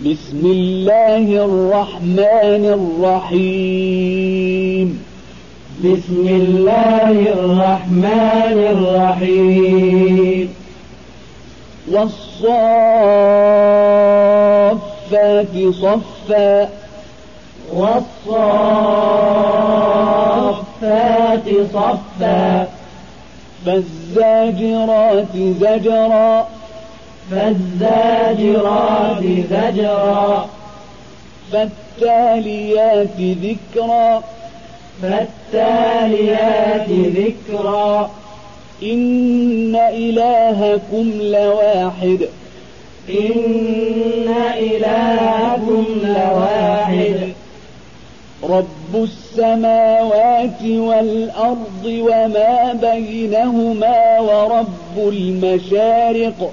بسم الله الرحمن الرحيم. بسم الله الرحمن الرحيم. والصافات صفا. والصافات صفا. فالزاجرات زجرا. فالزاجرات زجرا. فالتاليات ذكرا. فالتاليات ذكرا. إن إلهكم لواحد. إن إلهكم لواحد. رب السماوات والأرض وما بينهما ورب المشارق.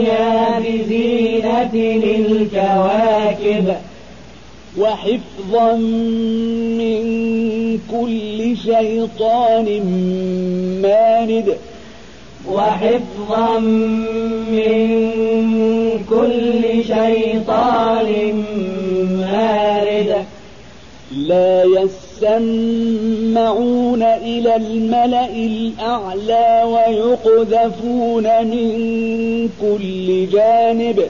بزينة الكواكب وحفظا من كل شيطان مارد. وحفظا من كل شيطان مارد. لا يسمعون إلى الملأ الأعلى ويقذفون من كل جانب.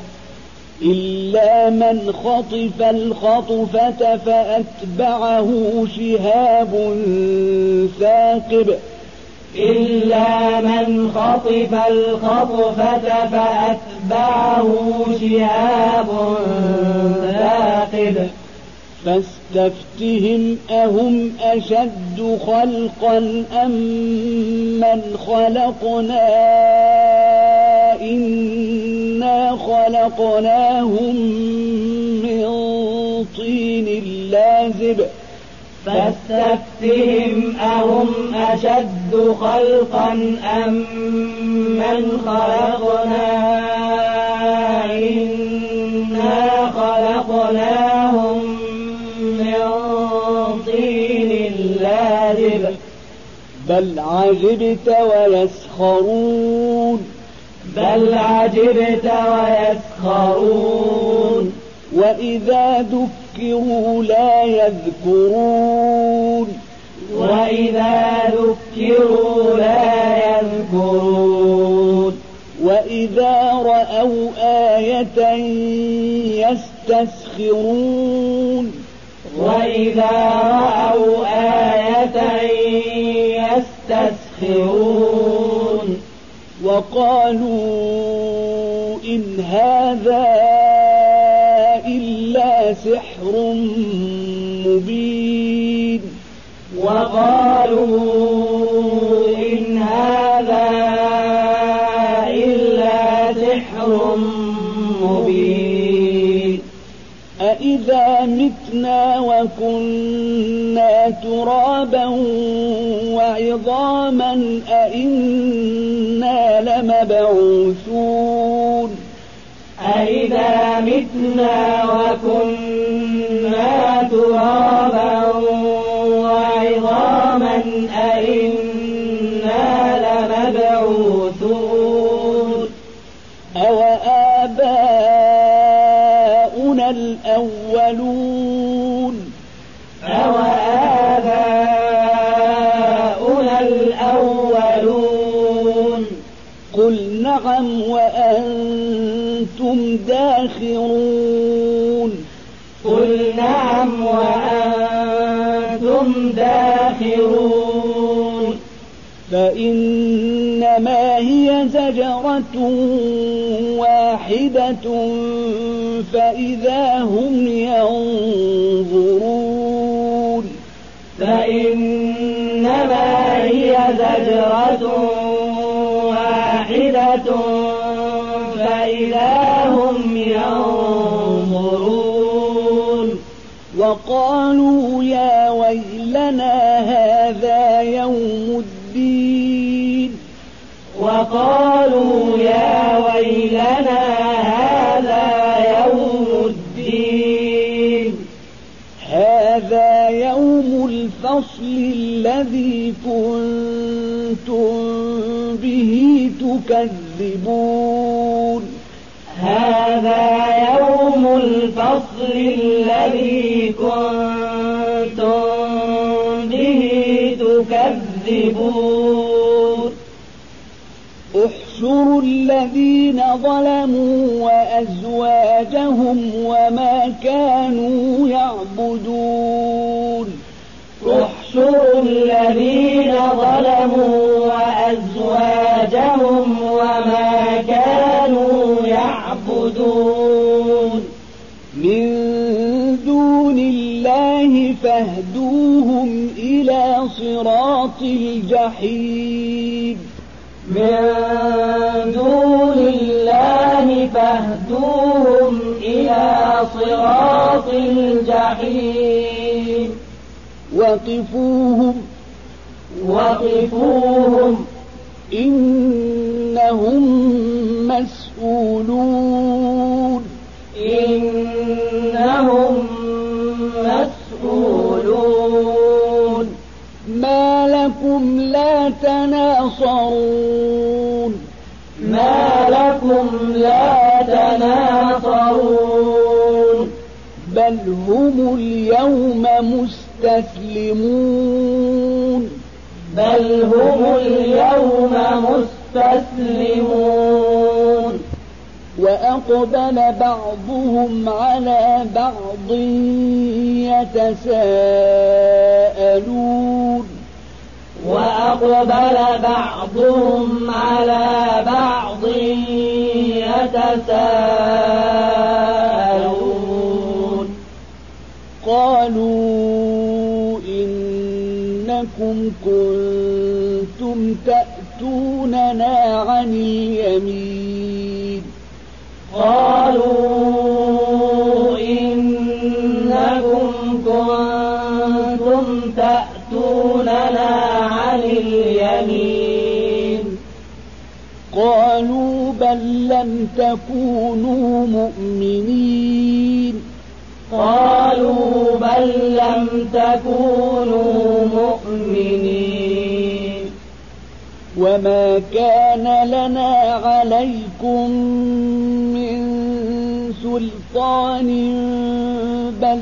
إلا من خطف الخطفة فأتبعه شهاب ثاقب. إلا من خطف الخطفة فأتبعه شهاب ثاقب. فاستفتهم أهم أشد خلقا أم من خلقنا إنا خلقناهم من طين لازب. فاستفتهم أهم أشد خلقا أم من خلقنا إنا خلقناهم بل عجبت ويسخرون. بل عجبت ويسخرون. وإذا ذكروا لا يذكرون. وإذا ذكروا لا يذكرون. وإذا رأوا آية يستسخرون. وإذا رأوا آية يستسخرون وقالوا إن هذا إلا سحر مبين وقالوا إن هذا أإذا متنا وكنا ترابا وعظاما أإنا لمبعوثون أإذا متنا وكنا ترابا وعظاما أإنا الأولون. أوآباؤنا الأولون. قل نعم وأنتم داخرون. قل نعم وأنتم داخرون. فإنما هي زجرة واحدة فإذا هم ينظرون فإنما هي زجرة واحدة فإذا هم ينظرون وقالوا يا ويلنا هذا يوم الدين وقالوا يا ويلنا هذا هذا يوم الفصل الذي كنتم به تكذبون. هذا يوم الفصل الذي كنتم به تكذبون. احشروا الذين ظلموا وأزواجهم وما كانوا يعبدون. احشروا الذين ظلموا وأزواجهم وما كانوا يعبدون. من دون الله فاهدوهم إلى صراط الجحيم. من فاهدوهم إلى صراط الجحيم. وقفوهم. وقفوهم. إنهم مسؤولون. إنهم مسؤولون. ما لكم لا تناصرون ما لكم لا تناصرون بل هم اليوم مستسلمون. بل هم اليوم مستسلمون. وأقبل بعضهم على بعض يتساءلون. وأقبل بعضهم على بعض يتساءلون. قالوا إنكم كنتم تأتوننا عن اليمين. قالوا إنكم كنتم تأتوننا عن اليمين. قالوا بل لم تكونوا مؤمنين. قالوا بل لم تكونوا مؤمنين. وما كان لنا عليكم من سلطان بل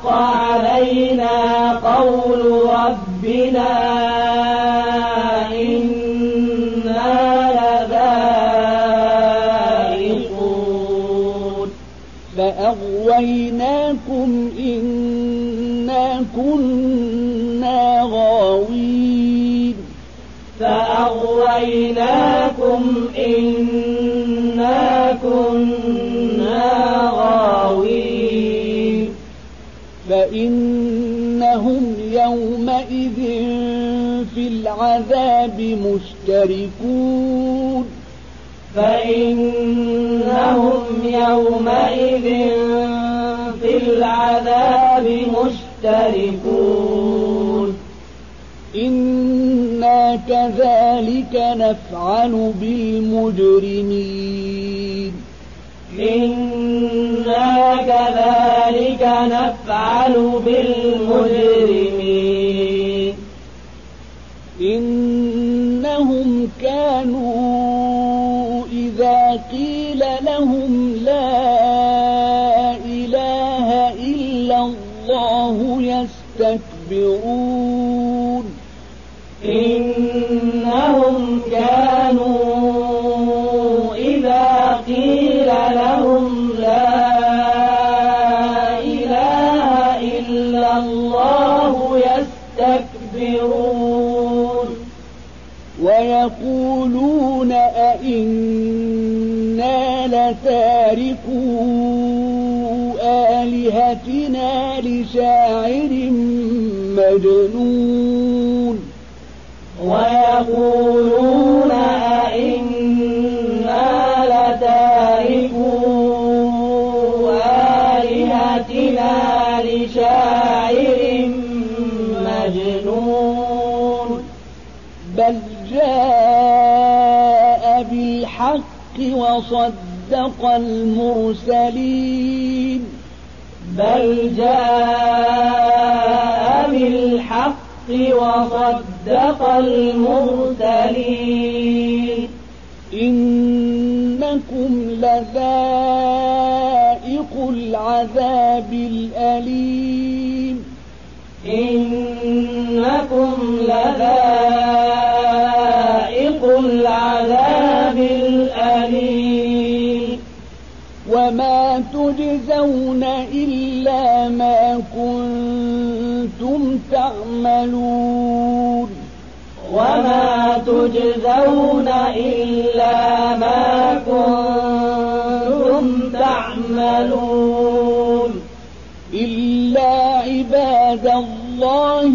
علينا قول ربنا إنا لذائقون. فأغويناكم إنا كنا غاوين. فأغويناكم إنا كنا فإنهم يومئذ في العذاب مشتركون. فإنهم يومئذ في العذاب مشتركون. إنا كذلك نفعل بالمجرمين. إنا كذلك نفعل بالمجرمين. إنهم كانوا إذا قيل لهم لا إله إلا الله يستكبرون. أئنا لتاركو آلهتنا لشاعر مجنون ويقولون وصدق المرسلين. بل جاء بالحق وصدق المرسلين. إنكم لذائق العذاب الأليم. إنكم لذائق تجزون إلا ما كنتم تعملون. وما تجزون إلا ما كنتم تعملون. إلا عباد الله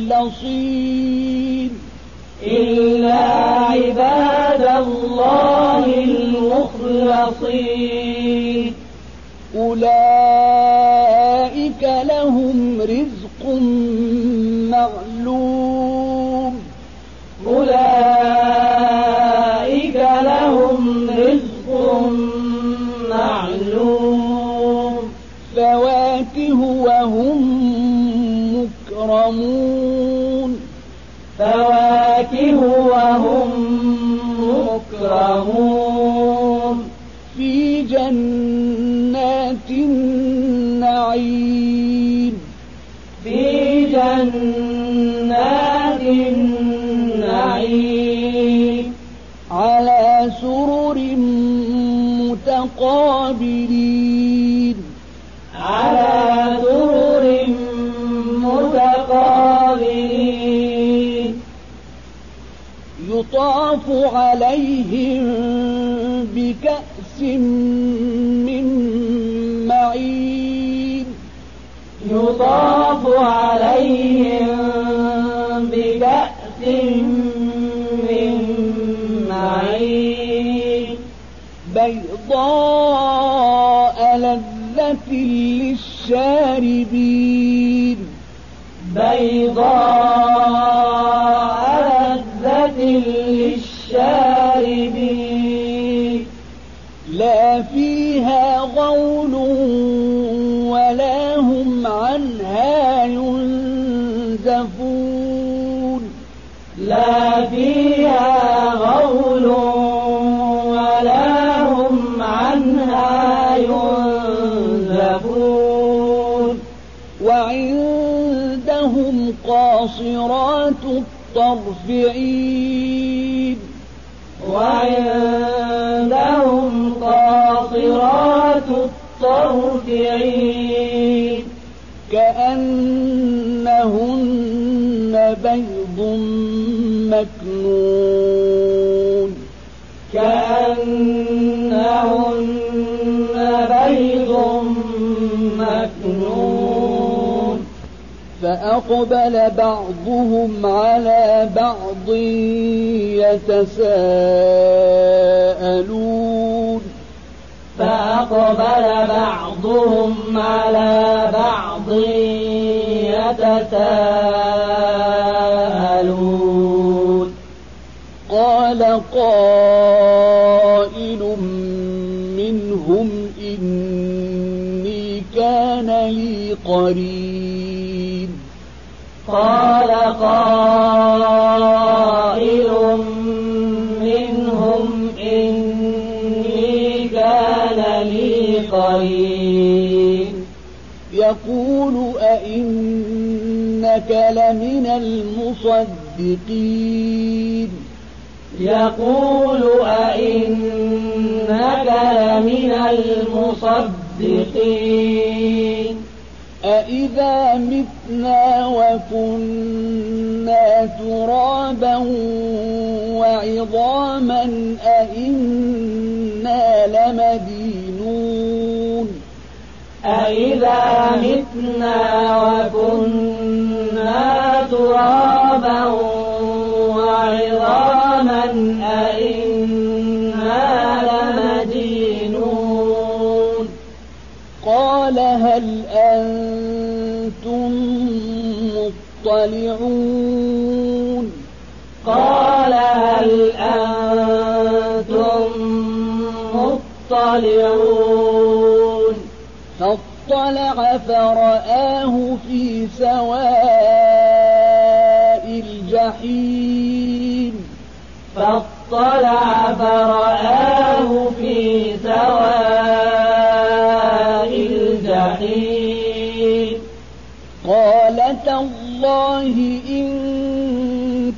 المخلصين. إلا عباد الله المخلصين. أولئك لهم رزق معلوم. أولئك لهم رزق معلوم. فواكه وهم مكرمون. فواكه وهم مكرمون. في جنات النعيم في جنات النعيم على سرر متقابلين. على سرر متقابلين. يطاف عليهم بكأس من معين. يطاف عليهم بكأس من معين. بيضاء لذة للشاربين. بيضاء لا فيها غول ولا هم عنها ينزفون. وعندهم قاصرات الطرف وعندهم قاصرات الطرف كأنهن بيض مكنون كأنهن بيض مكنون فأقبل بعضهم على بعض يتساءلون فأقبل بعضهم على بعض يتساءلون قائل منهم إني كان لي قريب. قال قائل منهم إني كان لي قريب. يقول أئنك لمن المصدقين. يقول أئنك لمن المصدقين. أإذا متنا وكنا ترابا وعظاما أئنا لمدينون. أإذا متنا وكنا ترابا وعظاما أئنا لمدينون. قال هل أنتم مطلعون؟ قال هل أنتم مطلعون؟ فاطلع فرآه في سواء الجحيم. فاطلع فرآه في سواء الجحيم. قال تالله إن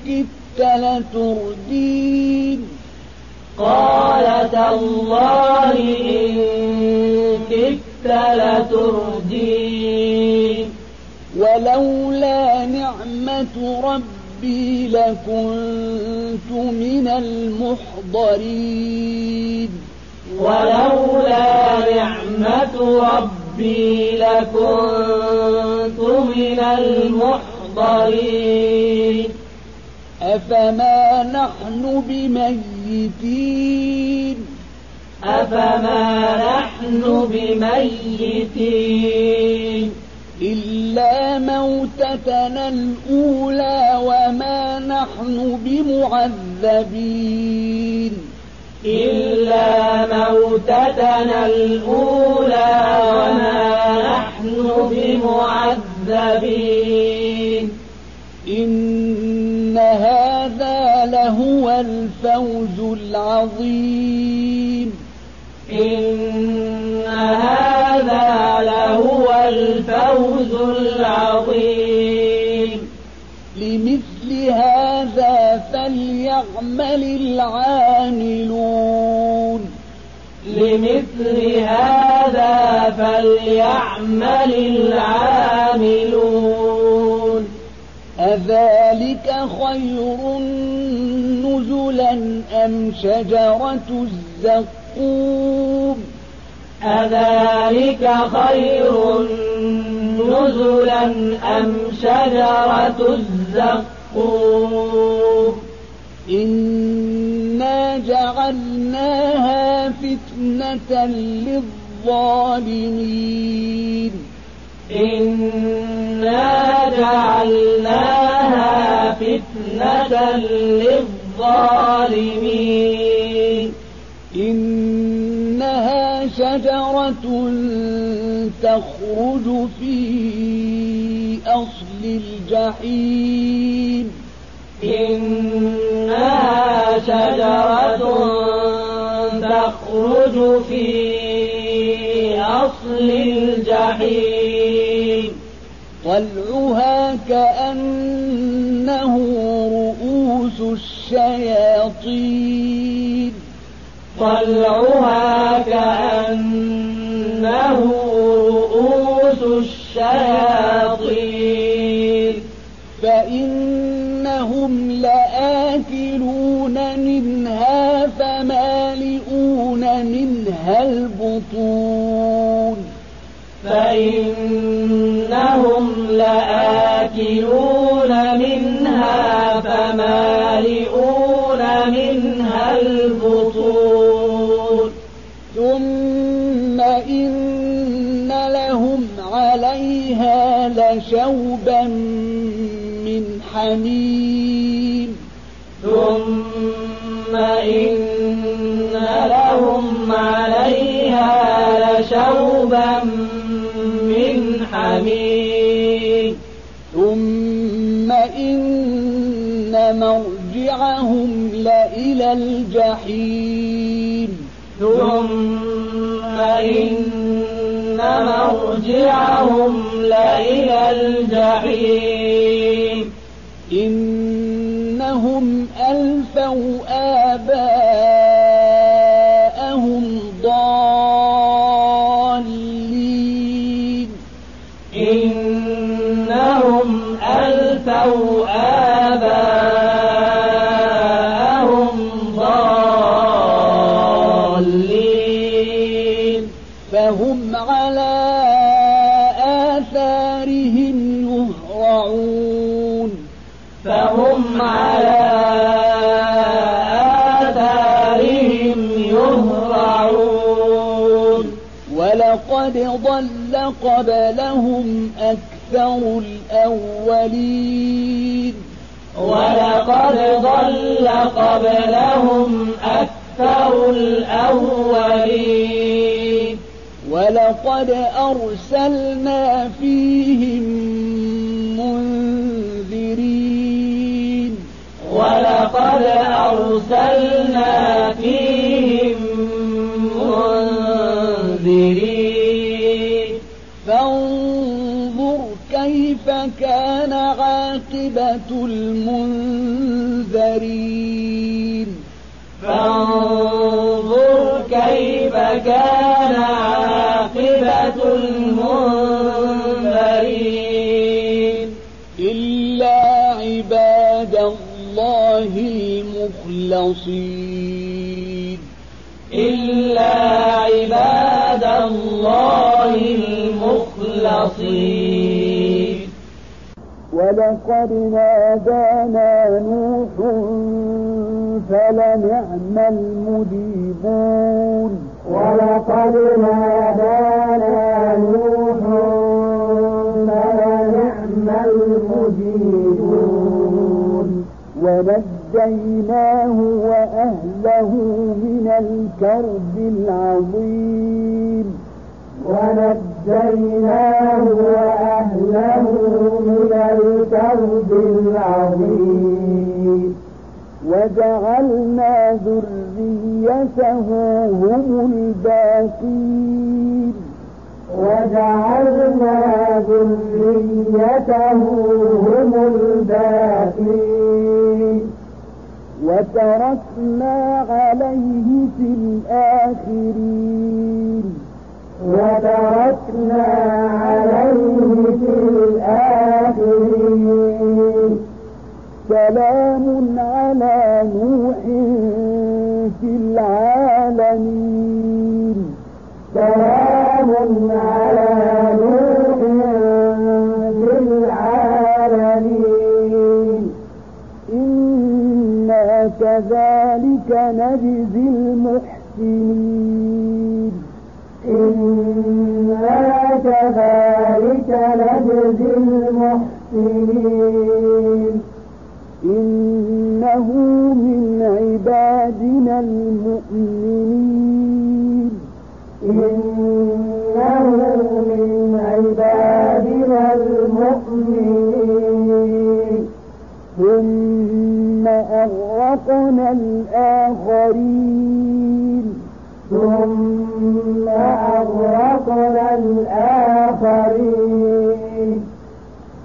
كدت لتردين. قال تالله إن كدت لتردين. ولولا نعمة ربي لكنت من المحضرين ولولا نعمة ربي لكنت من المحضرين أفما نحن بميتين أفما نحن بميتين إلا موتتنا الأولى وما نحن بمعذبين. إلا موتتنا الأولى وما نحن بمعذبين. إن هذا لهو الفوز العظيم. إن هذا لهو الفوز العظيم. لمثل هذا فليعمل العاملون. لمثل هذا فليعمل العاملون. أذلك خير نزلا أم شجرة الزقوم؟ أذلك خير نزلا أم شجرة الزقوم؟ إنا جعلناها فتنة للظالمين. إنا جعلناها فتنة للظالمين. شجرة تخرج في أصل الجحيم. إنها شجرة تخرج في أصل الجحيم. طلعها كأنه رؤوس الشياطين. طلعها كأنه رؤوس الشياطين. فإنهم لآكلون منها فمالئون منها البطون. فإنهم لآكلون منها فمالئون منها البطون. ثم إن لهم عليها لشوبا من حميم ثم إن لهم عليها لشوبا من حميم ثم إن مرجعهم لإلى الجحيم ثم إن مرجعهم لإلى الجحيم. إنهم ألفوا آباءهم قبلهم أكثر الأولين. ولقد ضل قبلهم أكثر الأولين. ولقد أرسلنا فيهم منذرين. ولقد أرسلنا عاقبة المنذرين. فانظر كيف كان عاقبة المنذرين. إلا عباد الله المخلصين. إلا عباد الله المخلصين. ولقد نادانا نوح فلنعم المجيبون. ولقد نادانا نوح فلنعم المجيبون. ونجيناه وأهله من الكرب العظيم. ونجيناه وأهله من الكرب العظيم. وجعلنا ذريته هم الباقين. وجعلنا ذريته هم الباقين. وتركنا عليه في الآخرين. وتركنا عليه في الآخرين. سلام على نوح في العالمين. سلام على نوح في العالمين. إنا كذلك نجزي المحسنين. كذلك نجزي المحسنين. إنه من عبادنا المؤمنين. إنه من عبادنا المؤمنين. ثم أغرقنا الآخرين. ثم أغرقنا الآخرين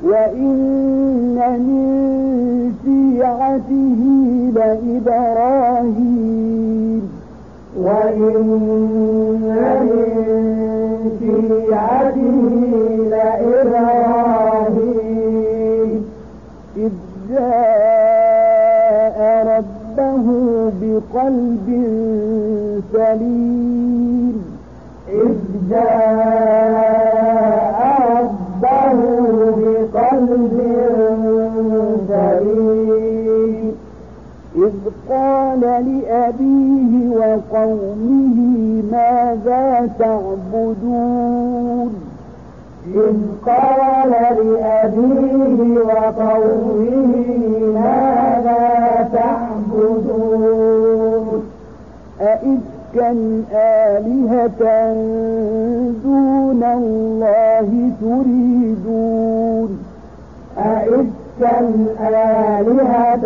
وإن من شيعته لإبراهيم وإن من شيعته لإبراهيم إذ جاء ربه بقلب سليم إذ جاء ربه بقلب سليم إذ قال لأبيه وقومه ماذا تعبدون؟ إذ قال لأبيه وقومه ماذا تعبدون؟ أئفكا أئفكا آلهة دون الله تريدون. أئفكا آلهة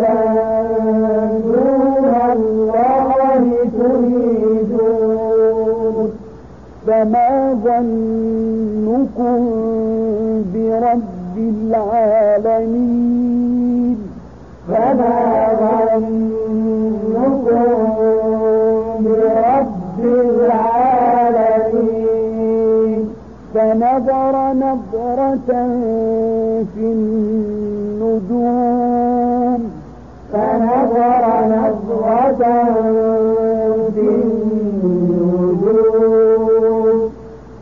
دون الله تريدون. فما ظنكم برب العالمين؟ فما ظنكم فنظر نظرة في النجوم. فنظر نظرة في النجوم.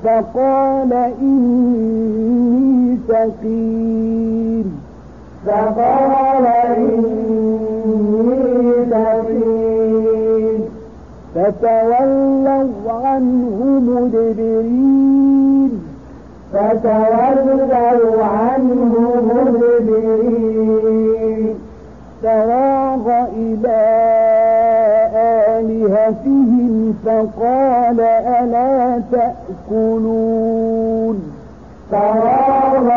فقال إني سقيم فقال إني سقيم فتولوا عنه مدبرين. فتولوا عنه مدبرين فراغ إلى آلهتهم فقال ألا تأكلون؟ فراغ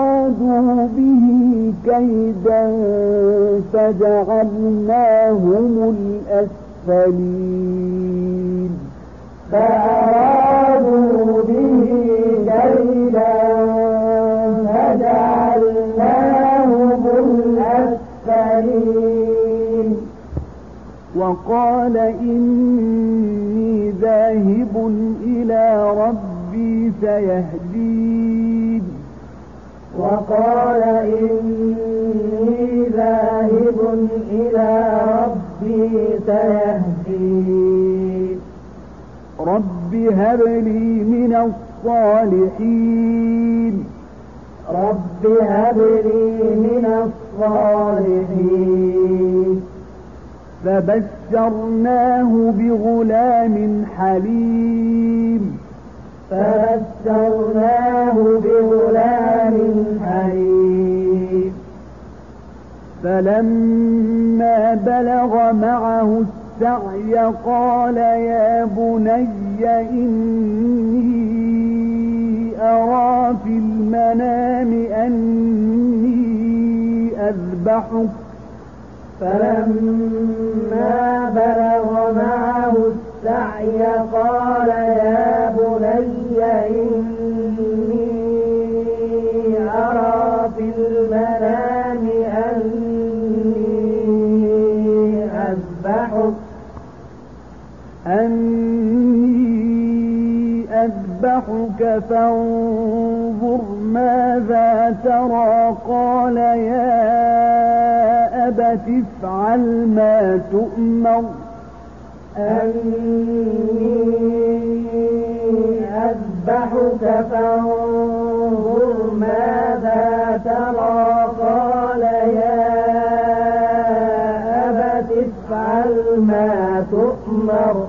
فأرادوا به كيدا فجعلناهم الأسفلين. فأرادوا به كيدا فجعلناهم الأسفلين. وقال إني ذاهب إلى ربي سيهدين وقال إني ذاهب إلى ربي سيهدين رب هب لي من الصالحين. رب هب لي من الصالحين. فبشرناه بغلام حليم. فبشرناه بغلام حليم فلما بلغ معه السعي قال يا بني إني أرى في المنام أني أذبحك فلما بلغ معه السعي قال يا بني إني أرى في المنام أني أذبحك أني أذبحك فانظر ماذا ترى قال يا أبت افعل ما تؤمر أني أذبحك ماذا ترى قال يا افعل ما تؤمر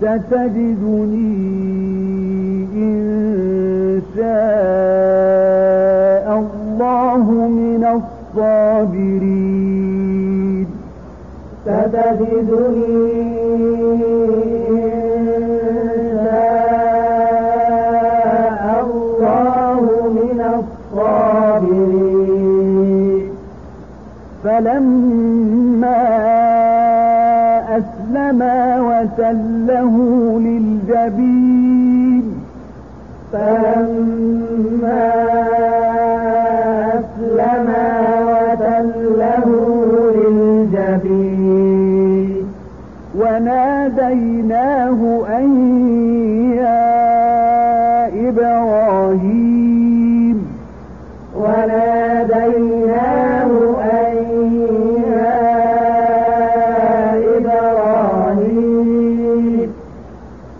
ستجدني إن شاء الله من الصابرين. ستجدني إن شاء الله من الصابرين. فلما أسلما وتله للجبين. فلما وناديناه أن يا إبراهيم وناديناه إبراهيم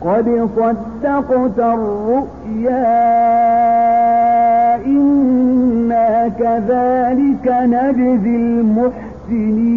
قد صدقت الرؤيا إنا كذلك نجزي المحسنين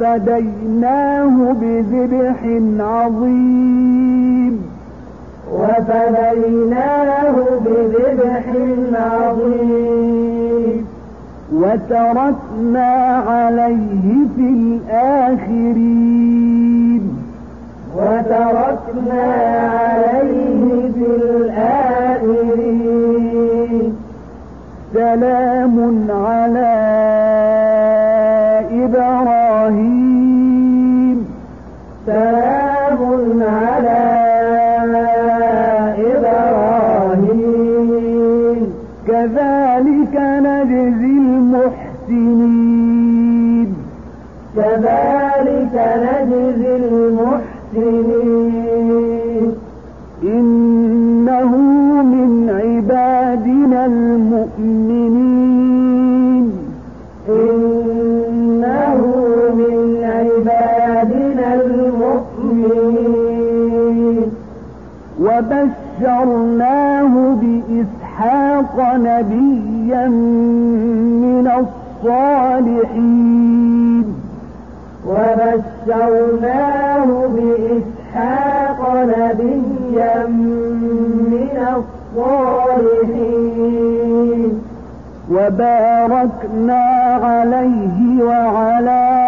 وفديناه بذبح عظيم. وفديناه بذبح عظيم. وتركنا عليه في الآخرين. وتركنا عليه في الآخرين. سلام على إبراهيم. سلام على إبراهيم. كذلك نجزي المحسنين. كذلك نجزي وبشرناه بإسحاق نبيا من الصالحين. وبشرناه بإسحاق نبيا من الصالحين. وباركنا عليه وعلى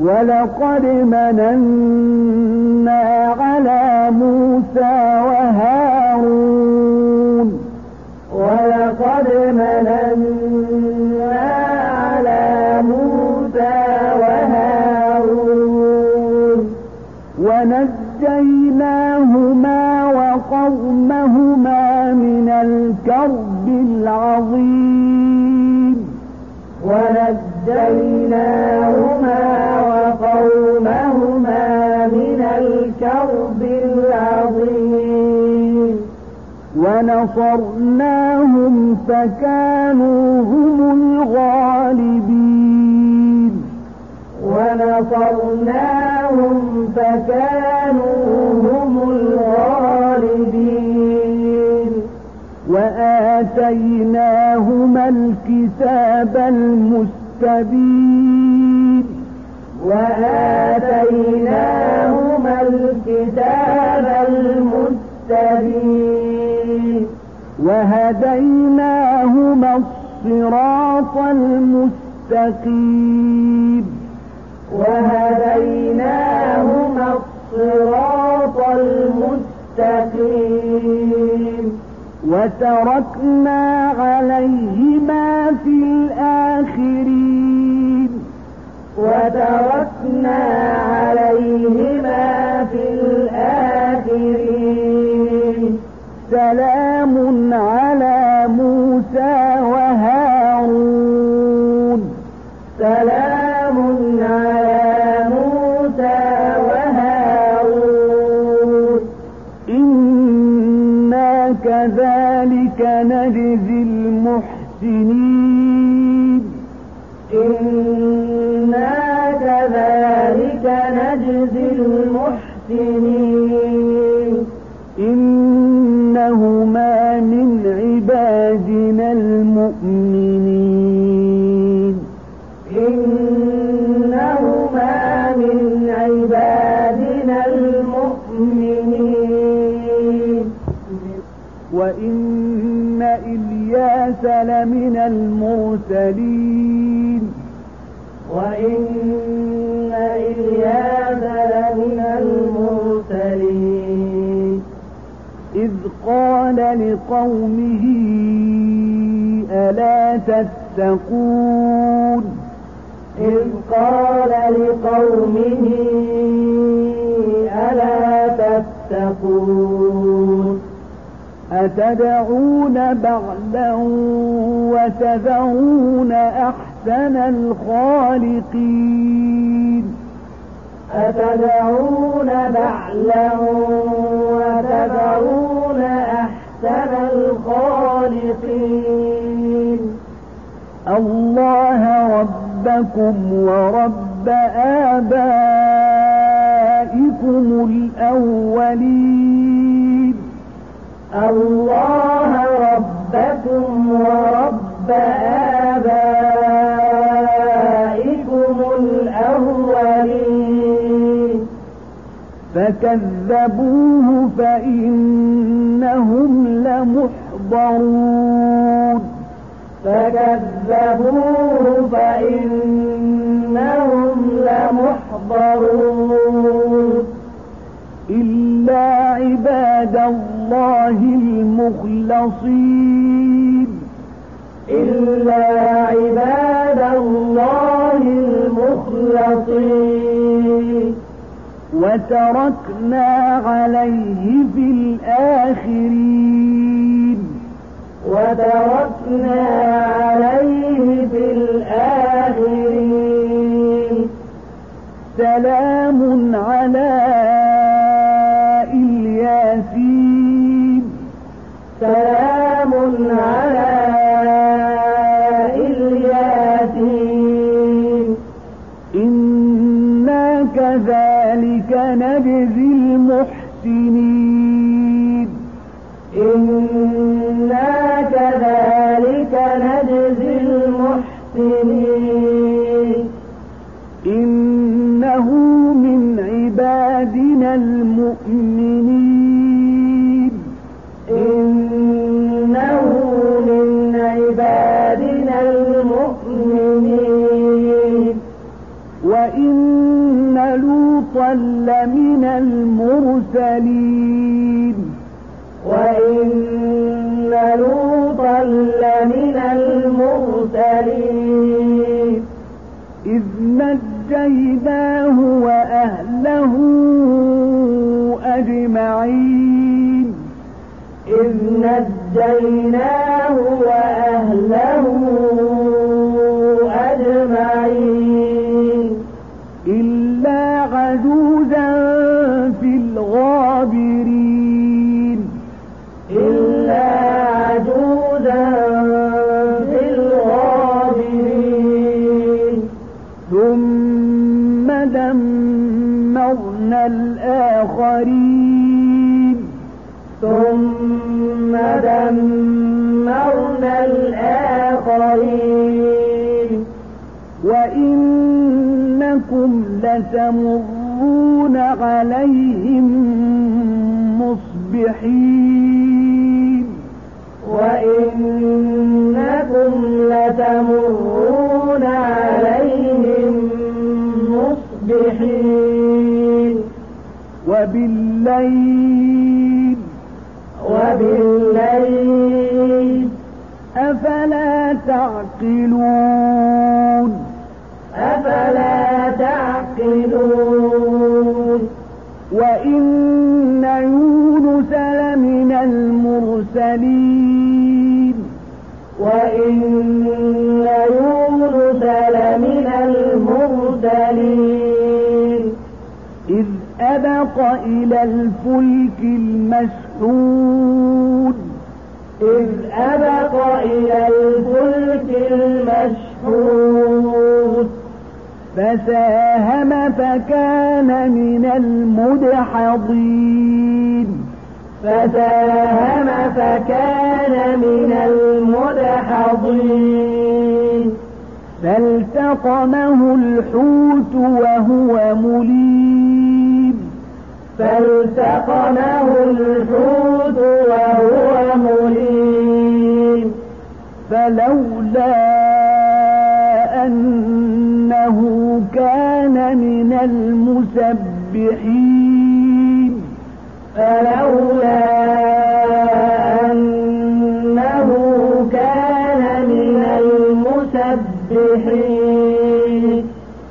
ولقد مننا على موسى وهارون ولقد مننا على موسى وهارون ونجيناهما وقومهما من الكرب العظيم ونجيناهما الكرب العظيم. ونصرناهم فكانوا هم الغالبين. ونصرناهم فكانوا هم الغالبين. وآتيناهما الكتاب المستبين. وآتيناهما الكتاب المستبين وهديناهما الصراط المستقيم وهديناهما الصراط المستقيم وتركنا عليهما في الآخرين وتركنا عليهما في الآخرين. سلام على موسى وهارون. سلام على موسى وهارون. إنا كذلك نجزي المحسنين. المحسنين تتقون إذ قال لقومه ألا تتقون؟ أتدعون بعلا وتذرون أحسن الخالقين؟ أتدعون بعلا وتذرون أحسن الخالقين؟ الله ربكم ورب آبائكم الأولين. الله ربكم ورب آبائكم الأولين. فكذبوه فإنهم لمحضرون. فكذبوه فإنهم لمحضرون. إلا عباد الله المخلصين. إلا عباد الله المخلصين. وتركنا عليه في الآخرين. وتركنا عليه في الآخرين. سلام على إلياسين. سلام على إلياسين. إنا كذلك نجزي المحسنين. المؤمنين. إنه من عبادنا المؤمنين. وإن لوطا لمن المرسلين. وإن لوطا لمن المرسلين. إذ نجيناه أجمعين. إذ نجيناه وأهله فكان من المدحضين. فالتقمه الحوت وهو مليم. فالتقمه الحوت وهو مليم. فلولا أنه كان من المسبحين. فلولا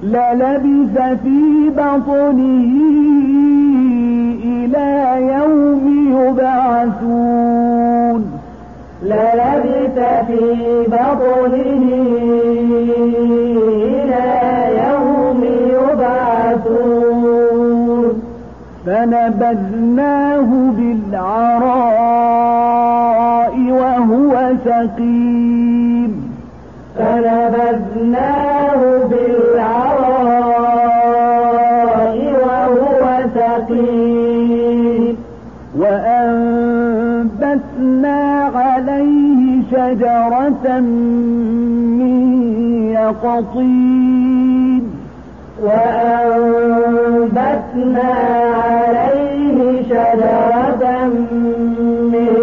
للبث في بطنه إلى يوم يبعثون. للبث في بطنه إلى يوم يبعثون. فنبذناه بالعراء وهو سقيم. فنبذناه بالعراء وهو سقيم. وأنبتنا عليه شجرة من يقطين. وأنبتنا عليه شجرة من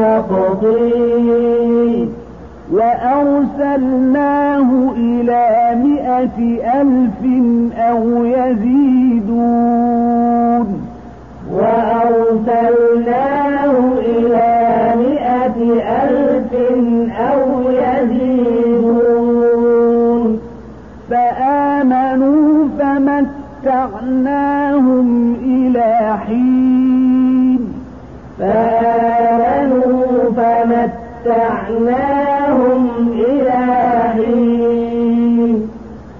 يقطين. وأرسلناه إلى مئة ألف أو يزيدون. وأرسلناه إلى مئة ألف أو يزيدون. فآمنوا فمتعناهم إلى حين. فآمنوا فمتعناهم إلى حين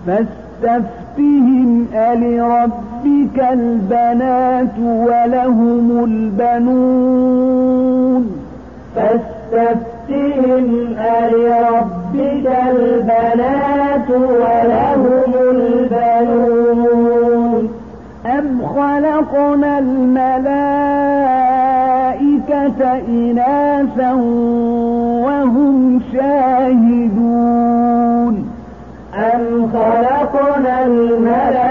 فاستفتهم ألربك البنات ولهم البنون. فاستفتهم ألربك البنات ولهم البنون. أم خلقنا الملائكة إناثا وهم شاهدون. أم خلقنا الملائكة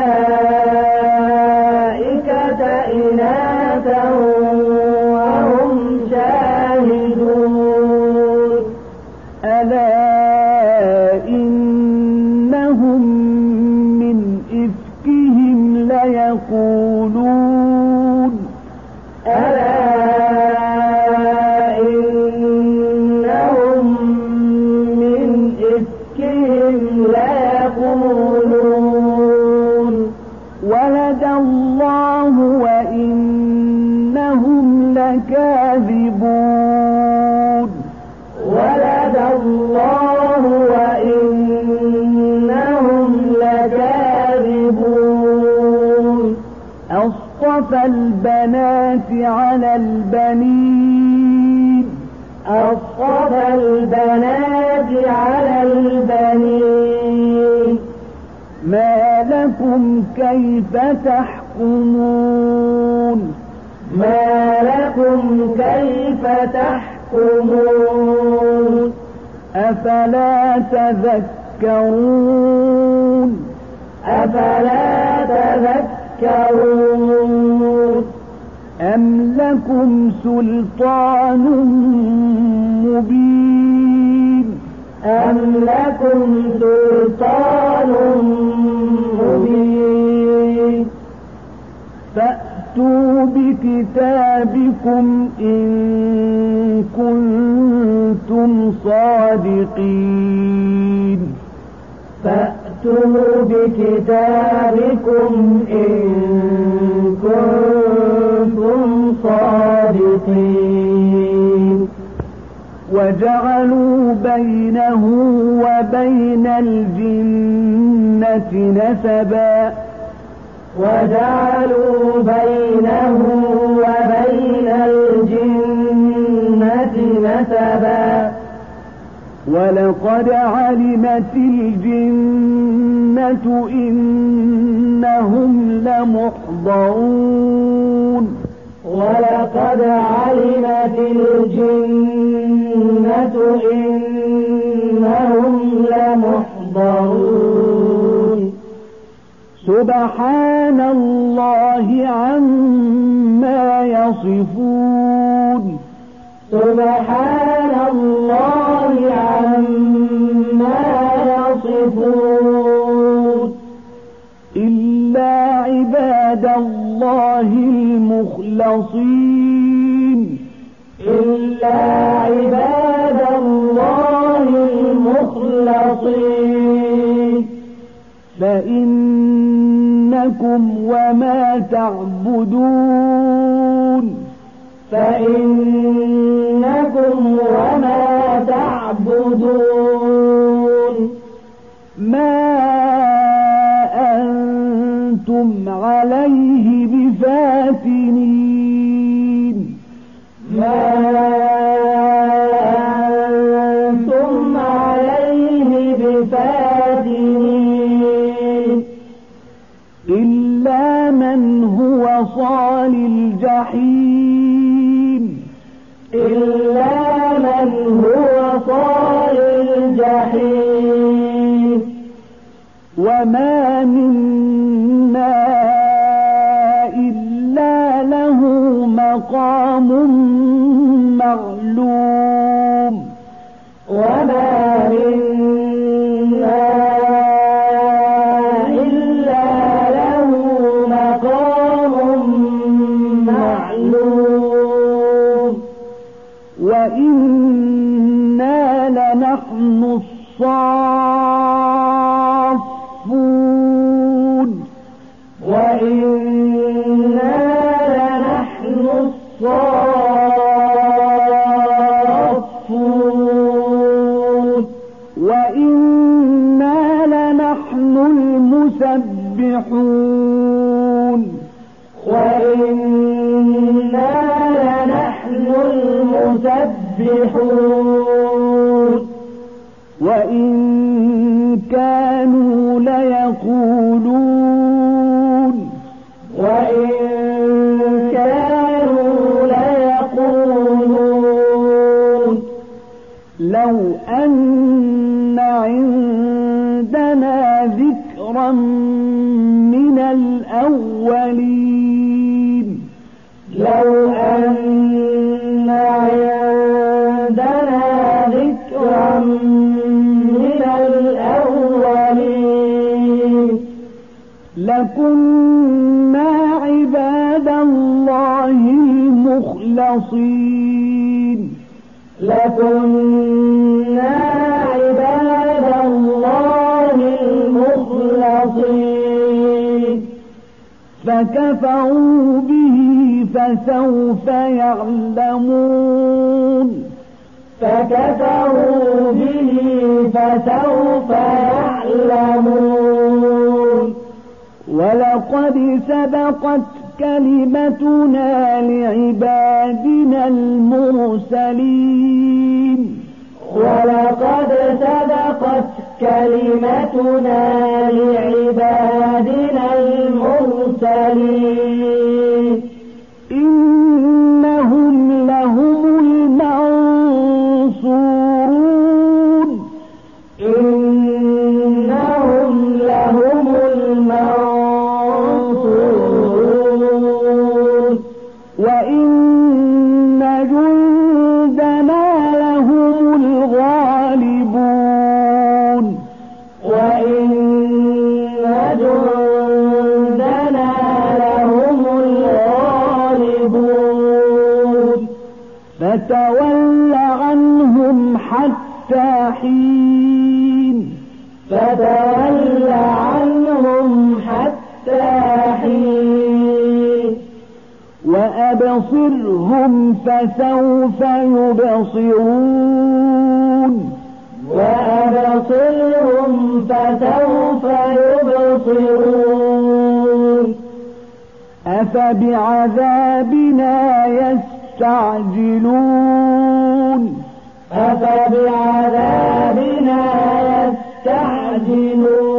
البنات على البنين. أصطفى البنات على البنين. ما لكم كيف تحكمون؟ ما لكم كيف تحكمون؟ أفلا تذكرون؟ أفلا تذكرون؟ أم لكم سلطان مبين أم لكم سلطان مبين فأتوا بكتابكم إن كنتم صادقين فأتوا بكتابكم إن كنتم صادقين. وجعلوا بينه وبين الجنة نسبا. وجعلوا بينه وبين الجنة نسبا. ولقد علمت الجنة إنهم لمحضرون. ولقد علمت الجنة إنهم لمحضرون. سبحان الله عما يصفون. سبحان الله عما يصفون. إلا عباد الله المخلصين. إلا عباد الله المخلصين. فإنكم وما تعبدون. فإنكم وما تعبدون. ما أنتم عليه بفاتنين. ما أنتم عليه بفاتنين. إلا من هو صال الجحيم. إلا من هو صال الجحيم. وما منا مقام معلوم فسوف يعلمون. فكفروا به فسوف يعلمون. ولقد سبقت كلمتنا لعبادنا المرسلين. ولقد سبقت كلمتنا لعبادنا المرسلين. فتول عنهم حتى حين. فتول عنهم حتى حين. وأبصرهم فسوف يبصرون. وأبصرهم فسوف يبصرون. أفبعذابنا يستعجلون. أفبعذابنا يستعجلون.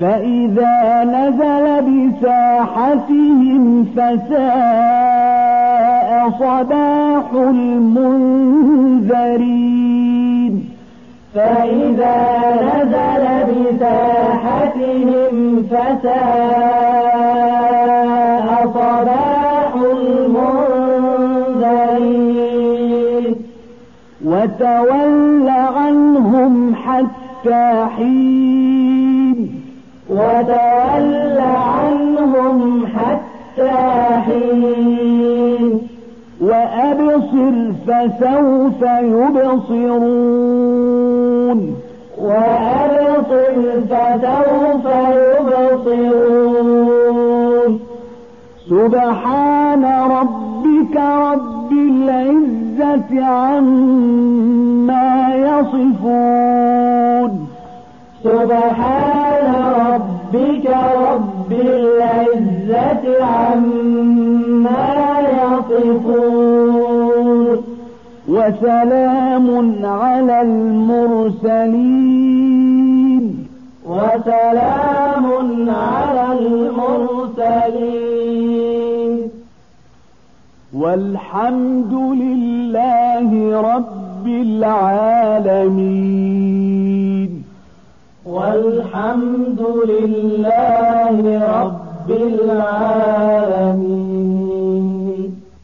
فإذا نزل بساحتهم فساء صباح المنذرين. فإذا نزل بساحتهم فساء صباح وتول عنهم حتى حين. وتول عنهم حتى حين. وأبصر فسوف يبصرون. وأبصر فسوف يبصرون. سبحان ربك رب العزة عما يصفون. سبحان ربك رب العزة عما يصفون. وسلام على المرسلين. وسلام على المرسلين. والحمد لله رب العالمين. والحمد لله رب العالمين.